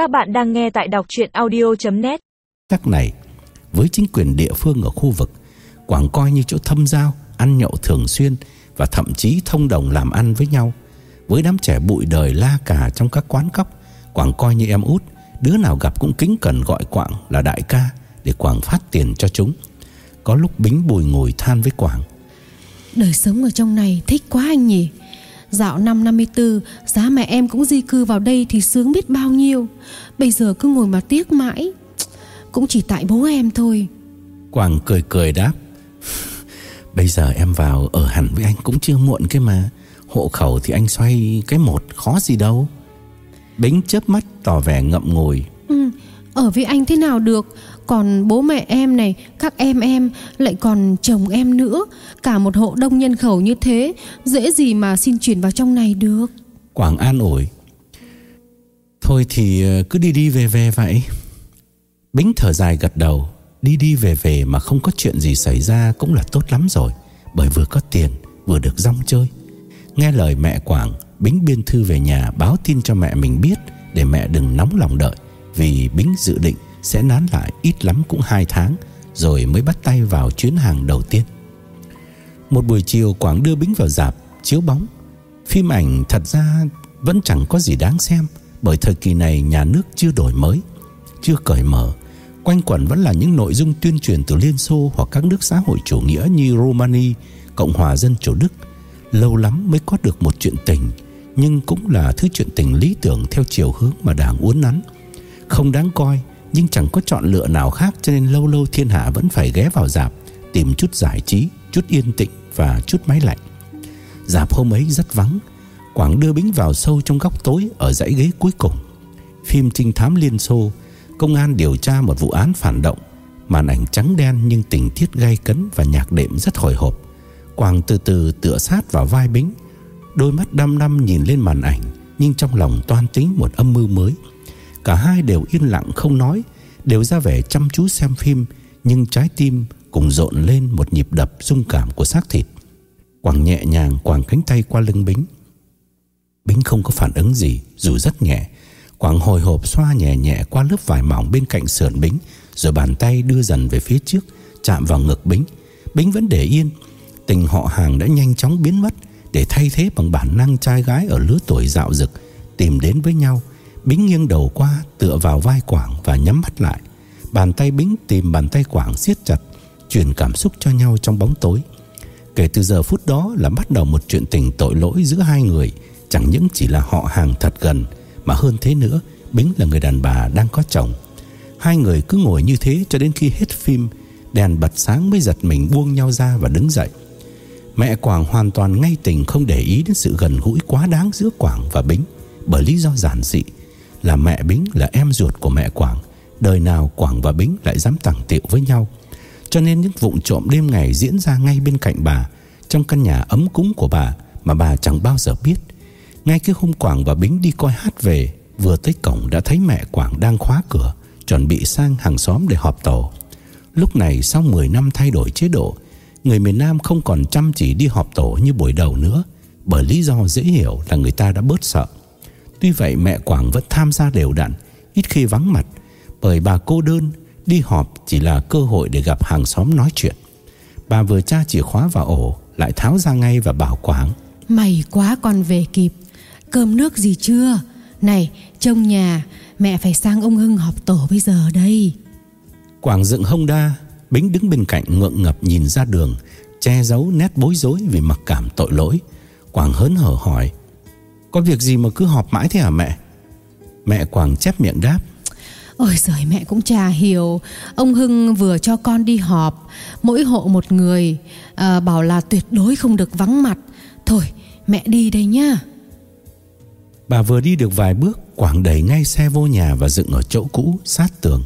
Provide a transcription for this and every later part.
Các bạn đang nghe tại đọc chuyện audio.net Các này với chính quyền địa phương ở khu vực Quảng coi như chỗ thâm giao Ăn nhậu thường xuyên Và thậm chí thông đồng làm ăn với nhau. Với đám trẻ bụi đời la cà trong các quán cóc Quảng coi như em út Đứa nào gặp cũng kính cẩn gọi Quảng là đại ca Để Quảng phát tiền cho chúng. Có lúc Bính bùi ngồi than với Quảng. Đời sống ở trong này thích quá anh nhỉ Dạo năm 54 Giá mẹ em cũng di cư vào đây Thì sướng biết bao nhiêu. Bây giờ cứ ngồi mà tiếc mãi. Cũng chỉ tại bố em thôi. Quảng cười cười đáp. Bây giờ em vào ở hẳn với anh cũng chưa muộn cái mà. Hộ khẩu thì anh xoay cái một khó gì đâu. Bính chớp mắt tỏ vẻ ngậm ngùi. Ở với anh thế nào được? Còn bố mẹ em này, Các em em, Lại còn chồng em nữa. Cả một hộ đông nhân khẩu như thế, Dễ gì mà xin chuyển vào trong này được? Quảng an ủi Thôi thì ờ, cứ đi đi về về vậy. Bính thở dài gật đầu. Đi đi về về mà không có chuyện gì xảy ra Cũng là tốt lắm rồi. Bởi vừa có tiền, vừa được rong chơi. Nghe lời mẹ Quảng, Bính biên thư về nhà báo tin cho mẹ mình biết Để mẹ đừng nóng lòng đợi. Vì Bính dự định sẽ nán lại ít lắm cũng 2 tháng, Rồi mới bắt tay vào chuyến hàng đầu tiên. Một buổi chiều Quảng đưa Bính vào dạp, Chiếu bóng. Phim ảnh thật ra vẫn chẳng có gì đáng xem, Bởi thời kỳ này nhà nước chưa đổi mới, Chưa cởi mở. Quanh quẩn vẫn là những nội dung tuyên truyền từ Liên Xô Hoặc các nước xã hội chủ nghĩa như Romania Cộng hòa Dân Chủ Đức. Lâu lắm mới có được một chuyện tình, Nhưng cũng là thứ chuyện tình lý tưởng Theo chiều hướng mà đảng uốn nắn. Không đáng coi Nhưng chẳng có chọn lựa nào khác Cho nên lâu lâu thiên hạ vẫn phải ghé vào dạp Tìm chút giải trí, chút yên tĩnh Và chút máy lạnh. Dạp hôm ấy rất vắng Quảng đưa Bính vào sâu trong góc tối Ở dãy ghế cuối cùng. Phim trinh thám Liên Xô Công an điều tra một vụ án phản động Màn ảnh trắng đen nhưng tình tiết gay cấn Và nhạc đệm rất hồi hộp. Quảng từ từ tựa sát vào vai Bính Đôi mắt đăm đăm nhìn lên màn ảnh Nhưng trong lòng toan tính một âm mưu mới. Cả hai đều yên lặng không nói, Đều ra vẻ chăm chú xem phim, Nhưng trái tim cùng rộn lên Một nhịp đập rung cảm của xác thịt. Quảng nhẹ nhàng quàng cánh tay qua lưng Bính. Bính không có phản ứng gì, Dù rất nhẹ. Quảng hồi hộp xoa nhẹ nhẹ qua lớp vải mỏng bên cạnh sườn Bính, Rồi bàn tay đưa dần về phía trước, Chạm vào ngực Bính. Bính vẫn để yên. Tình họ hàng đã nhanh chóng biến mất Để thay thế bằng bản năng trai gái Ở lứa tuổi dạo dực, Tìm đến với nhau. Bính nghiêng đầu qua, tựa vào vai Quảng và nhắm mắt lại. Bàn tay Bính tìm bàn tay Quảng siết chặt, Truyền cảm xúc cho nhau trong bóng tối. Kể từ giờ phút đó là bắt đầu một chuyện tình tội lỗi giữa hai người, Chẳng những chỉ là họ hàng thật gần, Mà hơn thế nữa, Bính là người đàn bà đang có chồng. Hai người cứ ngồi như thế cho đến khi hết phim, Đèn bật sáng mới giật mình buông nhau ra và đứng dậy. Mẹ Quảng hoàn toàn ngay tình không để ý đến sự gần gũi quá đáng giữa Quảng và Bính Bởi lý do giản dị. Là mẹ Bính, là em ruột của mẹ Quảng. Đời nào Quảng và Bính lại dám tẳng tiệu với nhau. Cho nên những vụ trộm đêm ngày diễn ra ngay bên cạnh bà, Trong căn nhà ấm cúng của bà, Mà bà chẳng bao giờ biết. Ngay cái hôm Quảng và Bính đi coi hát về, Vừa tới cổng đã thấy mẹ Quảng đang khóa cửa, Chuẩn bị sang hàng xóm để họp tổ. Lúc này sau 10 năm thay đổi chế độ, Người miền Nam không còn chăm chỉ đi họp tổ như buổi đầu nữa, Bởi lý do dễ hiểu là người ta đã bớt sợ. Tuy vậy mẹ Quảng vẫn tham gia đều đặn Ít khi vắng mặt Bởi bà cô đơn Đi họp chỉ là cơ hội để gặp hàng xóm nói chuyện. Bà vừa tra chìa khóa vào ổ Lại tháo ra ngay và bảo Quảng. May quá con về kịp. Cơm nước gì chưa? Này trông nhà Mẹ phải sang ông Hưng họp tổ bây giờ đây. Quảng dựng hông đa Bính đứng bên cạnh ngượng ngập nhìn ra đường Che giấu nét bối rối vì mặc cảm tội lỗi. Quảng hớn hở hỏi Có việc gì mà cứ họp mãi thế hả mẹ? Mẹ Quảng chép miệng đáp. Ôi giời mẹ cũng chả hiểu. Ông Hưng vừa cho con đi họp Mỗi hộ một người à, Bảo là tuyệt đối không được vắng mặt. Thôi mẹ đi đây nhá. Bà vừa đi được vài bước Quảng đẩy ngay xe vô nhà và dựng ở chỗ cũ sát tường.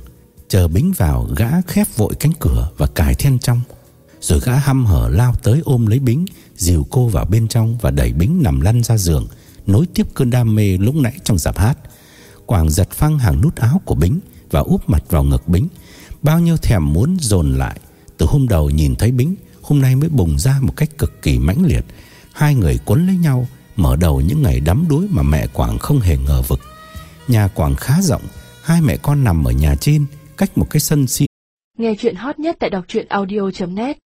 Chờ Bính vào gã khép vội cánh cửa và cài then trong. Rồi gã hăm hở lao tới ôm lấy Bính Dìu cô vào bên trong và đẩy Bính nằm lăn ra giường Nối tiếp cơn đam mê lúc nãy trong dạp hát. Quảng giật phăng hàng nút áo của Bính Và úp mặt vào ngực Bính. Bao nhiêu thèm muốn dồn lại. Từ hôm đầu nhìn thấy Bính, Hôm nay mới bùng ra một cách cực kỳ mãnh liệt. Hai người quấn lấy nhau, Mở đầu những ngày đắm đuối mà mẹ Quảng không hề ngờ vực. Nhà Quảng khá rộng, Hai mẹ con nằm ở nhà trên, Cách một cái sân xi. Nghe chuyện hot nhất tại đọc audio.net